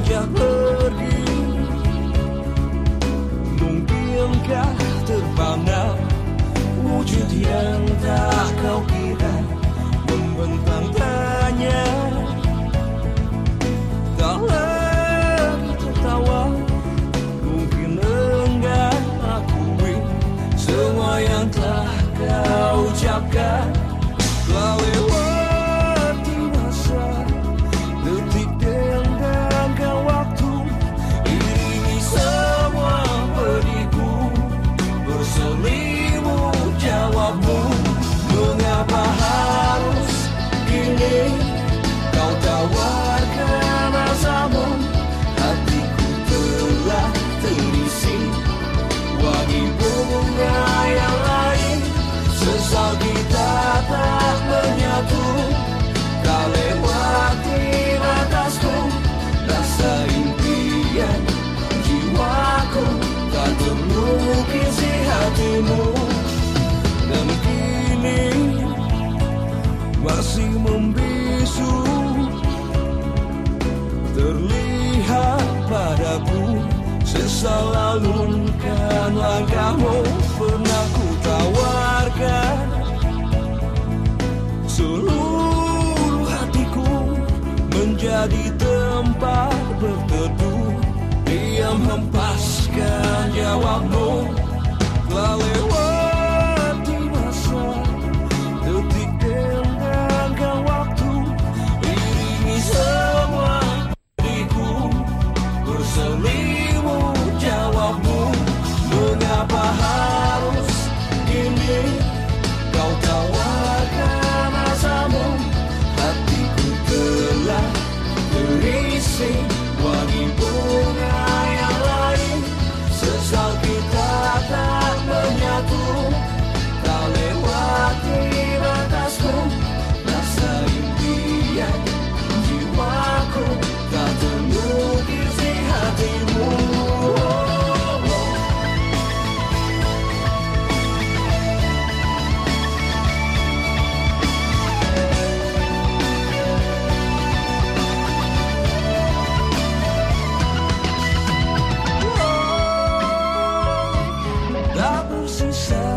saja pergi. Mungkinkah terpana Wujud yang tak kau kira? Membentang tanya. Tak lagi tertawa Mungkin enggan akui Semua yang telah kau ucapkan Selalukan langkahmu Pernah ku tawarkan Seluruh hatiku Menjadi tempat berteduh. Diam hempaskan jawabmu 不是谁。